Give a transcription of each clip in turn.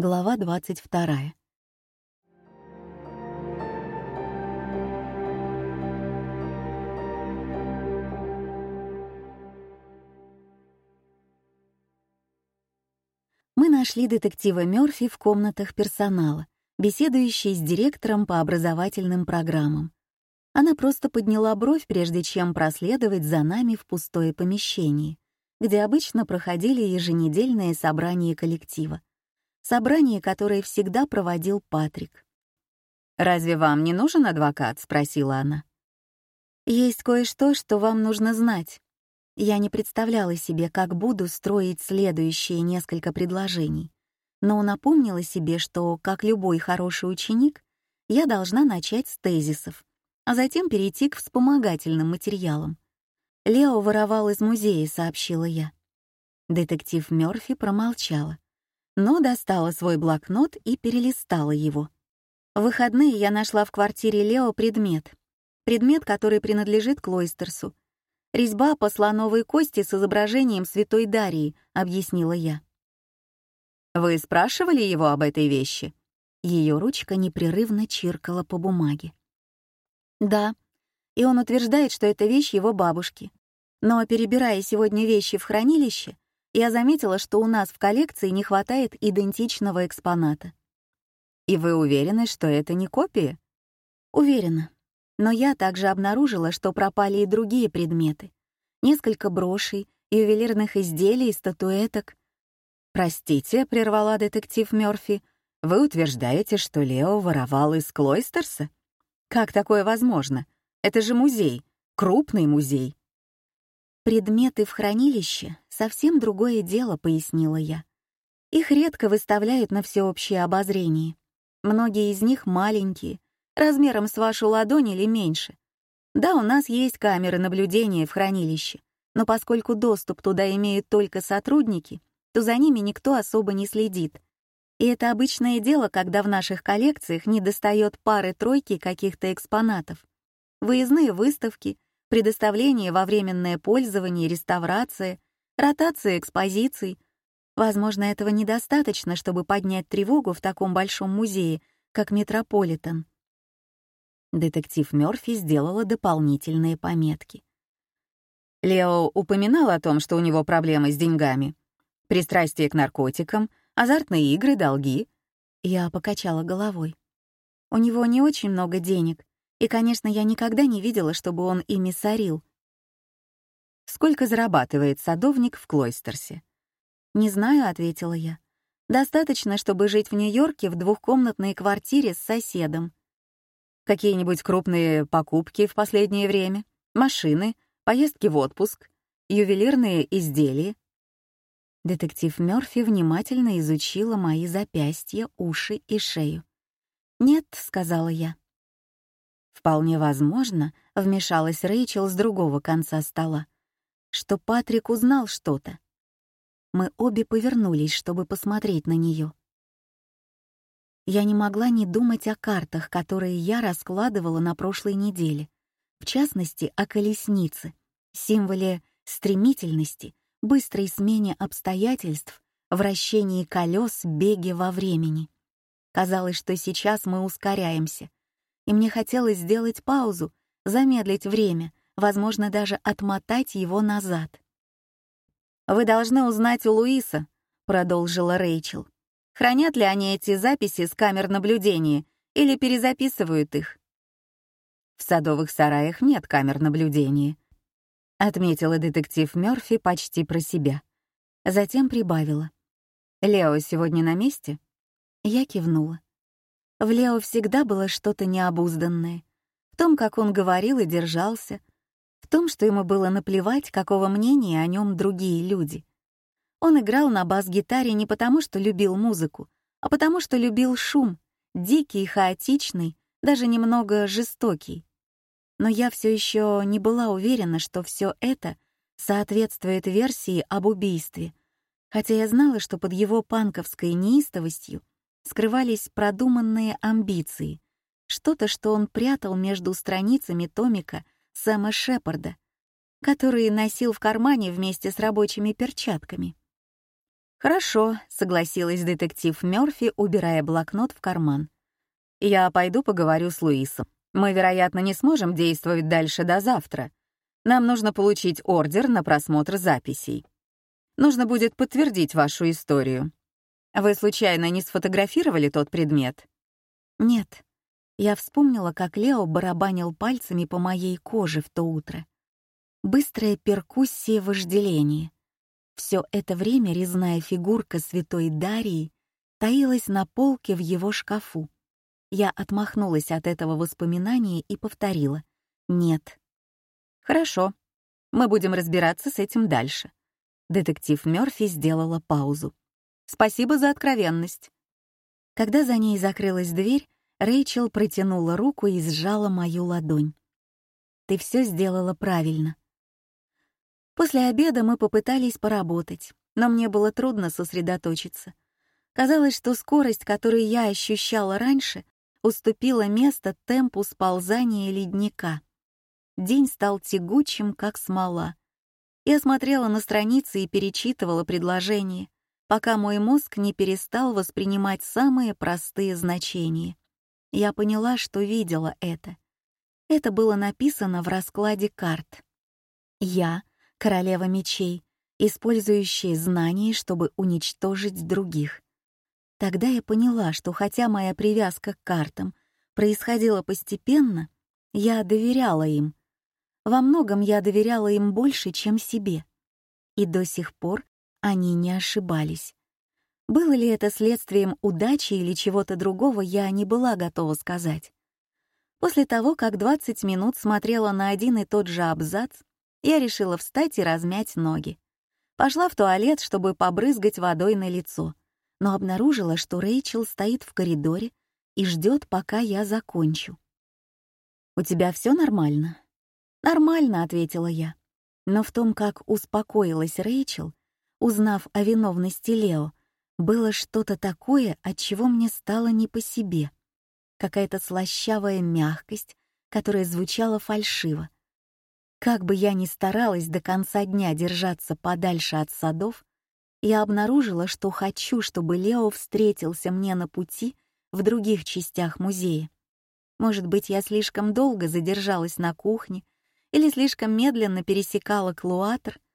Глава 22. Мы нашли детектива Мёрфи в комнатах персонала, беседующей с директором по образовательным программам. Она просто подняла бровь, прежде чем проследовать за нами в пустое помещение, где обычно проходили еженедельные собрания коллектива собрание которое всегда проводил Патрик. «Разве вам не нужен адвокат?» — спросила она. «Есть кое-что, что вам нужно знать. Я не представляла себе, как буду строить следующие несколько предложений, но напомнила себе, что, как любой хороший ученик, я должна начать с тезисов, а затем перейти к вспомогательным материалам. Лео воровал из музея, сообщила я. Детектив Мёрфи промолчала но достала свой блокнот и перелистала его. В выходные я нашла в квартире Лео предмет. Предмет, который принадлежит Клойстерсу. «Резьба по слоновой кости с изображением святой Дарии», — объяснила я. «Вы спрашивали его об этой вещи?» Ее ручка непрерывно чиркала по бумаге. «Да», и он утверждает, что это вещь его бабушки. Но, перебирая сегодня вещи в хранилище, я заметила, что у нас в коллекции не хватает идентичного экспоната. И вы уверены, что это не копии? Уверена. Но я также обнаружила, что пропали и другие предметы. Несколько брошей, ювелирных изделий, статуэток. «Простите», — прервала детектив Мёрфи, — «вы утверждаете, что Лео воровал из Клойстерса? Как такое возможно? Это же музей, крупный музей. Предметы в хранилище — совсем другое дело, пояснила я. Их редко выставляют на всеобщее обозрение. Многие из них маленькие, размером с вашу ладонь или меньше. Да, у нас есть камеры наблюдения в хранилище, но поскольку доступ туда имеют только сотрудники, то за ними никто особо не следит. И это обычное дело, когда в наших коллекциях недостает пары-тройки каких-то экспонатов. Выездные выставки — предоставление во временное пользование реставрации, ротация экспозиций. Возможно, этого недостаточно, чтобы поднять тревогу в таком большом музее, как Метрополитен. Детектив Мёрфи сделала дополнительные пометки. Лео упоминал о том, что у него проблемы с деньгами. Пристрастие к наркотикам, азартные игры, долги. Я покачала головой. У него не очень много денег, и, конечно, я никогда не видела, чтобы он ими сорил. «Сколько зарабатывает садовник в Клойстерсе?» «Не знаю», — ответила я. «Достаточно, чтобы жить в Нью-Йорке в двухкомнатной квартире с соседом». «Какие-нибудь крупные покупки в последнее время? Машины? Поездки в отпуск? Ювелирные изделия?» Детектив Мёрфи внимательно изучила мои запястья, уши и шею. «Нет», — сказала я, Вполне возможно, вмешалась Рэйчел с другого конца стола, что Патрик узнал что-то. Мы обе повернулись, чтобы посмотреть на нее. Я не могла не думать о картах, которые я раскладывала на прошлой неделе, в частности, о колеснице, символе стремительности, быстрой смене обстоятельств, вращении колес, беге во времени. Казалось, что сейчас мы ускоряемся — и мне хотелось сделать паузу, замедлить время, возможно, даже отмотать его назад. «Вы должны узнать у Луиса», — продолжила Рэйчел. «Хранят ли они эти записи с камер наблюдения или перезаписывают их?» «В садовых сараях нет камер наблюдения», — отметила детектив Мёрфи почти про себя. Затем прибавила. «Лео сегодня на месте?» Я кивнула. В Лео всегда было что-то необузданное. В том, как он говорил и держался. В том, что ему было наплевать, какого мнения о нем другие люди. Он играл на бас-гитаре не потому, что любил музыку, а потому, что любил шум, дикий, хаотичный, даже немного жестокий. Но я все еще не была уверена, что все это соответствует версии об убийстве, хотя я знала, что под его панковской неистовостью скрывались продуманные амбиции, что-то, что он прятал между страницами томика Сэма Шепарда, который носил в кармане вместе с рабочими перчатками. «Хорошо», — согласилась детектив Мёрфи, убирая блокнот в карман. «Я пойду поговорю с Луисом. Мы, вероятно, не сможем действовать дальше до завтра. Нам нужно получить ордер на просмотр записей. Нужно будет подтвердить вашу историю. А вы случайно не сфотографировали тот предмет? Нет. Я вспомнила, как Лео барабанил пальцами по моей коже в то утро. Быстрая перкуссия вожделения. Все это время резная фигурка святой Дарии таилась на полке в его шкафу. Я отмахнулась от этого воспоминания и повторила. Нет. Хорошо. Мы будем разбираться с этим дальше. Детектив Мёрфи сделала паузу. Спасибо за откровенность. Когда за ней закрылась дверь, Рэйчел протянула руку и сжала мою ладонь. Ты все сделала правильно. После обеда мы попытались поработать, но мне было трудно сосредоточиться. Казалось, что скорость, которую я ощущала раньше, уступила место темпу сползания ледника. День стал тягучим, как смола. Я смотрела на страницы и перечитывала предложения — пока мой мозг не перестал воспринимать самые простые значения. Я поняла, что видела это. Это было написано в раскладе карт. Я — королева мечей, использующая знания, чтобы уничтожить других. Тогда я поняла, что хотя моя привязка к картам происходила постепенно, я доверяла им. Во многом я доверяла им больше, чем себе. И до сих пор они не ошибались. Было ли это следствием удачи или чего-то другого, я не была готова сказать. После того, как 20 минут смотрела на один и тот же абзац, я решила встать и размять ноги. Пошла в туалет, чтобы побрызгать водой на лицо, но обнаружила, что Рэйчел стоит в коридоре и ждет, пока я закончу. «У тебя все нормально?» «Нормально», — ответила я. узнав о виновности Лео, было что-то такое, от чего мне стало не по себе. Какая-то слащавая мягкость, которая звучала фальшиво. Как бы я ни старалась до конца дня держаться подальше от садов, я обнаружила, что хочу, чтобы Лео встретился мне на пути в других частях музея. Может быть, я слишком долго задержалась на кухне или слишком медленно пересекала клуатр —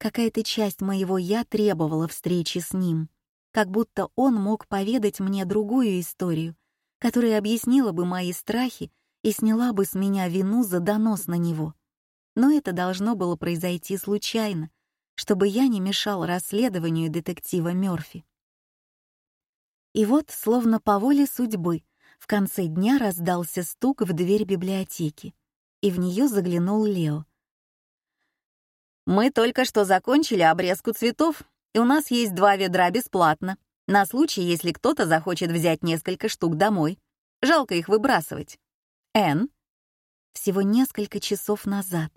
Какая-то часть моего «я» требовала встречи с ним, как будто он мог поведать мне другую историю, которая объяснила бы мои страхи и сняла бы с меня вину за донос на него. Но это должно было произойти случайно, чтобы я не мешал расследованию детектива Мёрфи. И вот, словно по воле судьбы, в конце дня раздался стук в дверь библиотеки, и в нее заглянул Лео. Мы только что закончили обрезку цветов, и у нас есть два ведра бесплатно, на случай, если кто-то захочет взять несколько штук домой. Жалко их выбрасывать. Энн? Всего несколько часов назад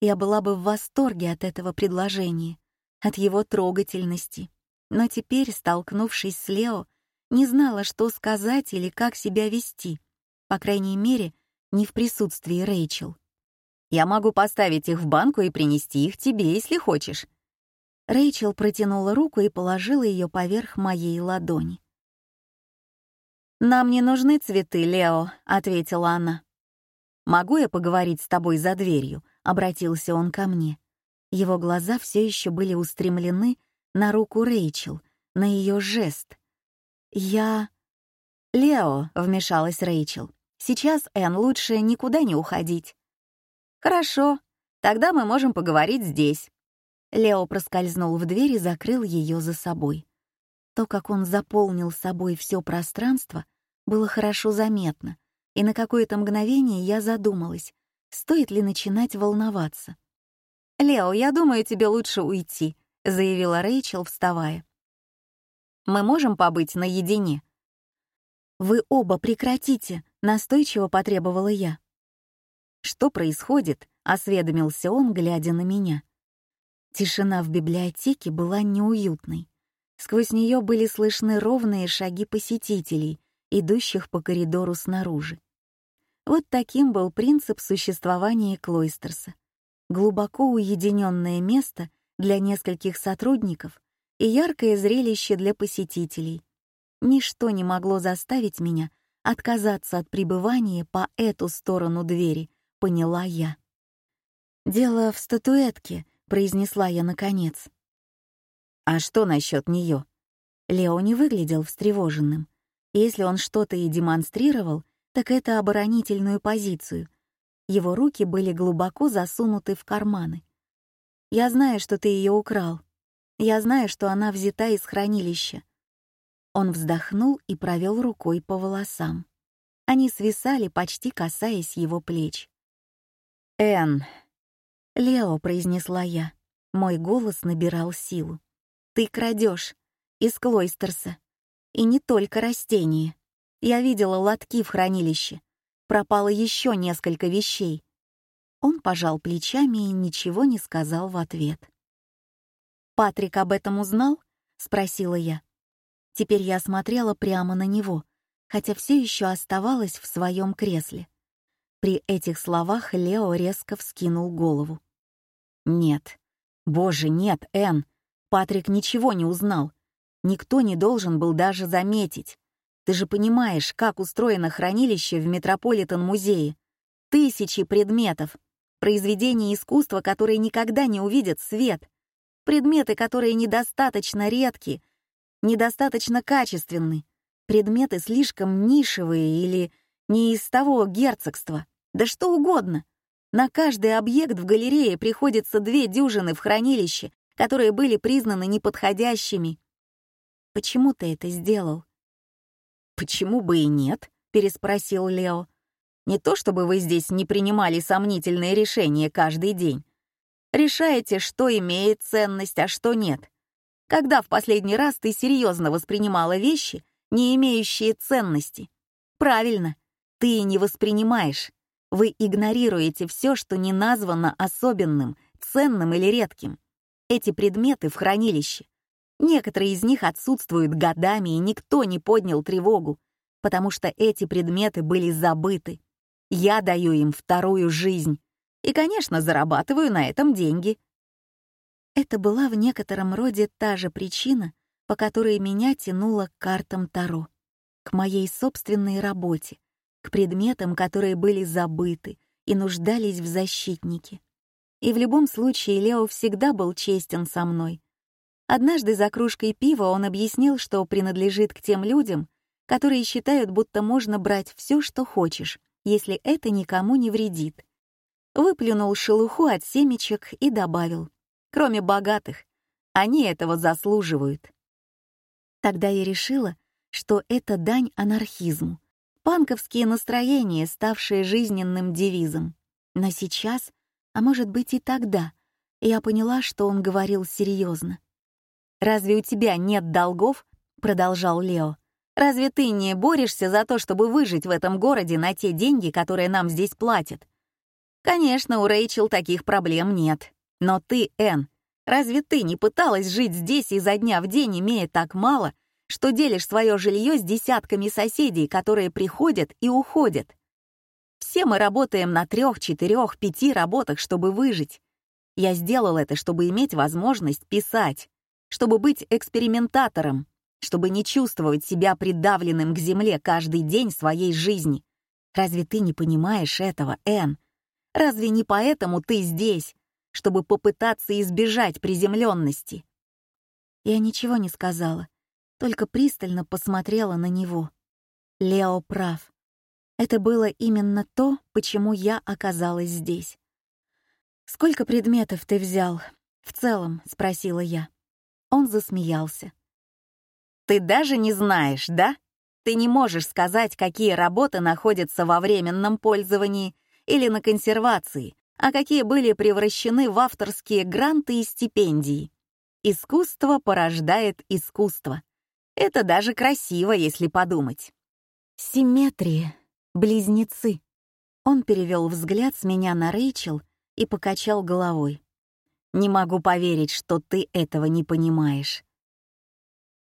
я была бы в восторге от этого предложения, от его трогательности. Но теперь, столкнувшись с Лео, не знала, что сказать или как себя вести. По крайней мере, не в присутствии Рэйчел. Я могу поставить их в банку и принести их тебе, если хочешь». Рэйчел протянула руку и положила ее поверх моей ладони. «Нам не нужны цветы, Лео», — ответила она. «Могу я поговорить с тобой за дверью?» — обратился он ко мне. Его глаза все еще были устремлены на руку Рэйчел, на ее жест. «Я...» «Лео», — вмешалась Рэйчел, — «сейчас, Энн, лучше никуда не уходить. «Хорошо, тогда мы можем поговорить здесь». Лео проскользнул в дверь и закрыл ее за собой. То, как он заполнил собой все пространство, было хорошо заметно, и на какое-то мгновение я задумалась, стоит ли начинать волноваться. «Лео, я думаю, тебе лучше уйти», — заявила Рэйчел, вставая. «Мы можем побыть наедине?» «Вы оба прекратите», — настойчиво потребовала я. Что происходит?» — осведомился он, глядя на меня. Тишина в библиотеке была неуютной. Сквозь нее были слышны ровные шаги посетителей, идущих по коридору снаружи. Вот таким был принцип существования Клойстерса. Глубоко уединенное место для нескольких сотрудников и яркое зрелище для посетителей. Ничто не могло заставить меня отказаться от пребывания по эту сторону двери — поняла я. «Дело в статуэтке», — произнесла я наконец. «А что насчет нее?» Лео не выглядел встревоженным. Если он что-то и демонстрировал, так это оборонительную позицию. Его руки были глубоко засунуты в карманы. «Я знаю, что ты ее украл. Я знаю, что она взята из хранилища». Он вздохнул и провел рукой по волосам. Они свисали, почти касаясь его плеч. «Энн!» «Лео», — произнесла я. Мой голос набирал силу. «Ты крадешь Из Клойстерса. И не только растения. Я видела лотки в хранилище. Пропало еще несколько вещей». Он пожал плечами и ничего не сказал в ответ. «Патрик об этом узнал?» — спросила я. Теперь я смотрела прямо на него, хотя все еще оставалась в своем кресле. При этих словах Лео резко вскинул голову. «Нет. Боже, нет, Энн. Патрик ничего не узнал. Никто не должен был даже заметить. Ты же понимаешь, как устроено хранилище в Метрополитен-музее. Тысячи предметов. Произведения искусства, которые никогда не увидят свет. Предметы, которые недостаточно редки, недостаточно качественны. Предметы слишком нишевые или не из того герцогства, да что угодно. На каждый объект в галерее приходится две дюжины в хранилище, которые были признаны неподходящими. Почему ты это сделал? Почему бы и нет? переспросил Лео. Не то чтобы вы здесь не принимали сомнительные решения каждый день. Решаете, что имеет ценность, а что нет. Когда в последний раз ты серьезно воспринимала вещи, не имеющие ценности? Правильно, ты не воспринимаешь. Вы игнорируете все, что не названо особенным, ценным или редким. Эти предметы в хранилище. Некоторые из них отсутствуют годами, и никто не поднял тревогу, потому что эти предметы были забыты. Я даю им вторую жизнь. И, конечно, зарабатываю на этом деньги. Это была в некотором роде та же причина, по которой меня тянуло к картам Таро, к моей собственной работе, к предметам, которые были забыты и нуждались в защитнике. И в любом случае Лео всегда был честен со мной. Однажды за кружкой пива он объяснил, что принадлежит к тем людям, которые считают, будто можно брать все, что хочешь, если это никому не вредит. Выплюнул шелуху от семечек и добавил. Кроме богатых, они этого заслуживают. Тогда я решила, что это дань анархизму, Панковские настроения, ставшие жизненным девизом. Но сейчас, а может быть и тогда, я поняла, что он говорил серьезно. «Разве у тебя нет долгов?» — продолжал Лео. «Разве ты не борешься за то, чтобы выжить в этом городе на те деньги, которые нам здесь платят?» «Конечно, у Рэйчел таких проблем нет. Но ты, Энн, разве ты не пыталась жить здесь изо дня в день, имея так мало — что делишь свое жилье с десятками соседей, которые приходят и уходят. Все мы работаем на трех, четырех, пяти работах, чтобы выжить. Я сделал это, чтобы иметь возможность писать, чтобы быть экспериментатором, чтобы не чувствовать себя придавленным к земле каждый день своей жизни. Разве ты не понимаешь этого, Энн? Разве не поэтому ты здесь, чтобы попытаться избежать приземленности? Я ничего не сказала, только пристально посмотрела на него. Лео прав. Это было именно то, почему я оказалась здесь. «Сколько предметов ты взял?» «В целом», — спросила я. Он засмеялся. «Ты даже не знаешь, да? Ты не можешь сказать, какие работы находятся во временном пользовании или на консервации, а какие были превращены в авторские гранты и стипендии. Искусство порождает искусство. Это даже красиво, если подумать. Симметрия. Близнецы. Он перевел взгляд с меня на Рэйчел и покачал головой. «Не могу поверить, что ты этого не понимаешь».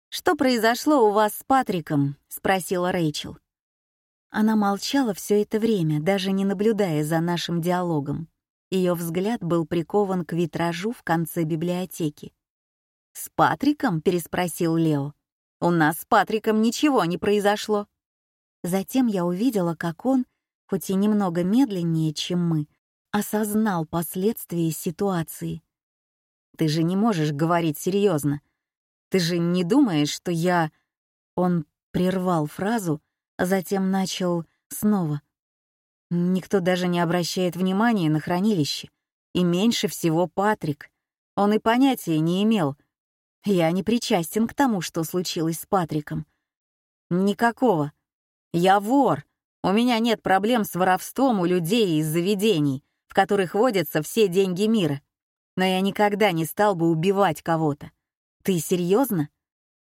«Что произошло у вас с Патриком?» — спросила Рэйчел. Она молчала все это время, даже не наблюдая за нашим диалогом. Ее взгляд был прикован к витражу в конце библиотеки. «С Патриком?» — переспросил Лео. У нас с Патриком ничего не произошло. Затем я увидела, как он, хоть и немного медленнее, чем мы, осознал последствия ситуации. «Ты же не можешь говорить серьезно. Ты же не думаешь, что я...» Он прервал фразу, а затем начал снова. «Никто даже не обращает внимания на хранилище. И меньше всего Патрик. Он и понятия не имел, — я не причастен к тому, что случилось с Патриком. Никакого. Я вор. У меня нет проблем с воровством у людей из заведений, в которых водятся все деньги мира. Но я никогда не стал бы убивать кого-то. Ты серьезно?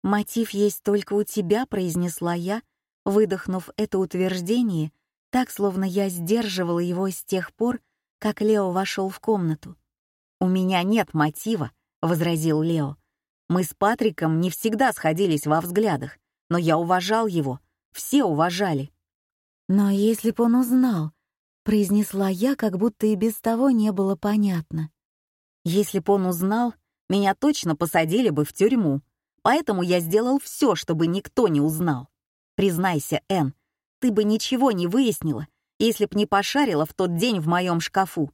Мотив есть только у тебя, произнесла я, выдохнув это утверждение, так, словно я сдерживала его с тех пор, как Лео вошел в комнату. «У меня нет мотива», — возразил Лео. Мы с Патриком не всегда сходились во взглядах, но я уважал его, все уважали. «Но если бы он узнал», — произнесла я, как будто и без того не было понятно. «Если бы он узнал, меня точно посадили бы в тюрьму, поэтому я сделал все, чтобы никто не узнал. Признайся, Энн, ты бы ничего не выяснила, если б не пошарила в тот день в моем шкафу.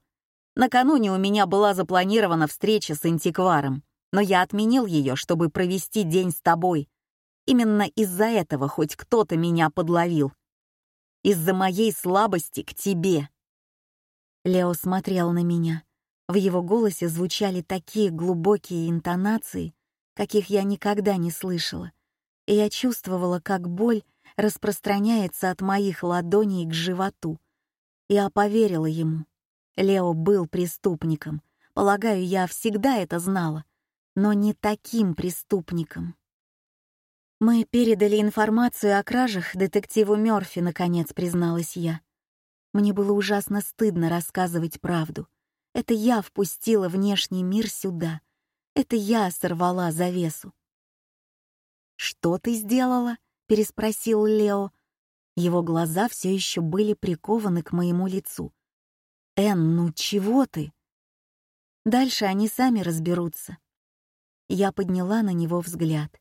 Накануне у меня была запланирована встреча с антикваром но я отменил ее, чтобы провести день с тобой. Именно из-за этого хоть кто-то меня подловил. Из-за моей слабости к тебе». Лео смотрел на меня. В его голосе звучали такие глубокие интонации, каких я никогда не слышала, и я чувствовала, как боль распространяется от моих ладоней к животу. Я поверила ему. Лео был преступником. Полагаю, я всегда это знала но не таким преступником. Мы передали информацию о кражах детективу Мёрфи, наконец призналась я. Мне было ужасно стыдно рассказывать правду. Это я впустила внешний мир сюда. Это я сорвала завесу. «Что ты сделала?» — переспросил Лео. Его глаза все еще были прикованы к моему лицу. «Энн, ну чего ты?» Дальше они сами разберутся я подняла на него взгляд.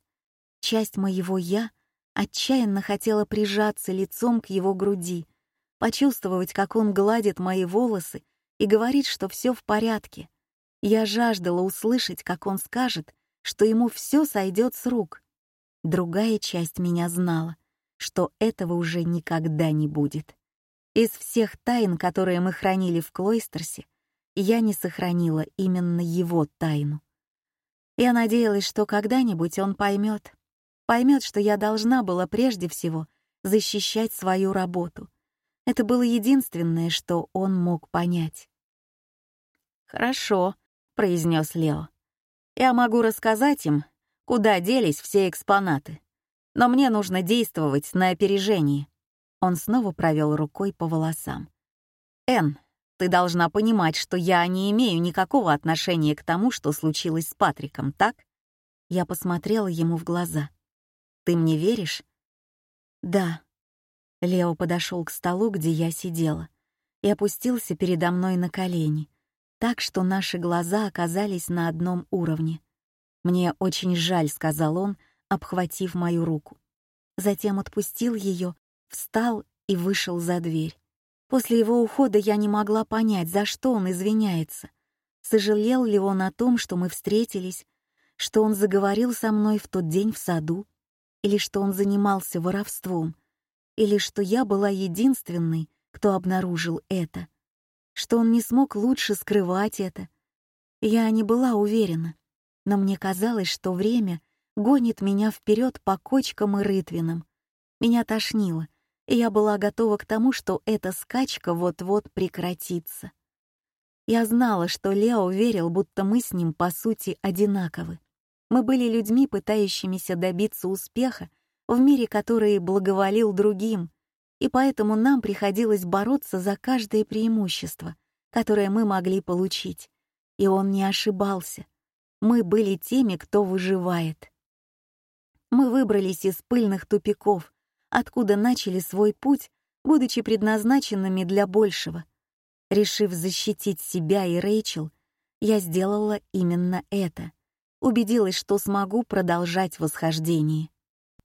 Часть моего «я» отчаянно хотела прижаться лицом к его груди, почувствовать, как он гладит мои волосы и говорит, что все в порядке. Я жаждала услышать, как он скажет, что ему все сойдет с рук. Другая часть меня знала, что этого уже никогда не будет. Из всех тайн, которые мы хранили в Клойстерсе, я не сохранила именно его тайну. Я надеялась, что когда-нибудь он поймет. Поймет, что я должна была прежде всего защищать свою работу. Это было единственное, что он мог понять. «Хорошо», — произнес Лео. «Я могу рассказать им, куда делись все экспонаты. Но мне нужно действовать на опережении». Он снова провел рукой по волосам. «Энн, ты должна понимать, что я не имею никакого отношения к тому, что случилось с Патриком, так? Я посмотрела ему в глаза. Ты мне веришь? Да. Лео подошел к столу, где я сидела, и опустился передо мной на колени, так что наши глаза оказались на одном уровне. Мне очень жаль, сказал он, обхватив мою руку. Затем отпустил ее, встал и вышел за дверь. После его ухода я не могла понять, за что он извиняется. Сожалел ли он о том, что мы встретились, что он заговорил со мной в тот день в саду, или что он занимался воровством, или что я была единственной, кто обнаружил это, что он не смог лучше скрывать это. Я не была уверена, но мне казалось, что время гонит меня вперед по кочкам и рытвинам. Меня тошнило, я была готова к тому, что эта скачка вот-вот прекратится. Я знала, что Лео верил, будто мы с ним, по сути, одинаковы. Мы были людьми, пытающимися добиться успеха в мире, который благоволил другим, и поэтому нам приходилось бороться за каждое преимущество, которое мы могли получить. И он не ошибался. Мы были теми, кто выживает. Мы выбрались из пыльных тупиков, откуда начали свой путь, будучи предназначенными для большего. Решив защитить себя и Рэйчел, я сделала именно это. Убедилась, что смогу продолжать восхождение.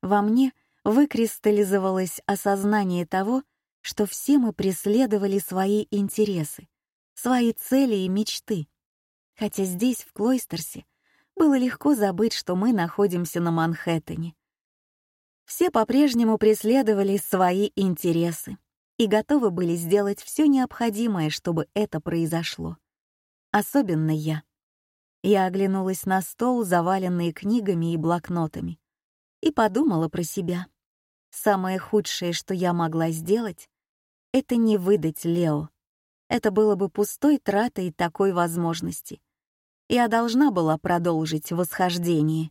Во мне выкристаллизовалось осознание того, что все мы преследовали свои интересы, свои цели и мечты. Хотя здесь, в Клойстерсе, было легко забыть, что мы находимся на Манхэттене. Все по-прежнему преследовали свои интересы и готовы были сделать все необходимое, чтобы это произошло. Особенно я. Я оглянулась на стол, заваленный книгами и блокнотами, и подумала про себя. Самое худшее, что я могла сделать, это не выдать Лео. Это было бы пустой тратой такой возможности. Я должна была продолжить восхождение.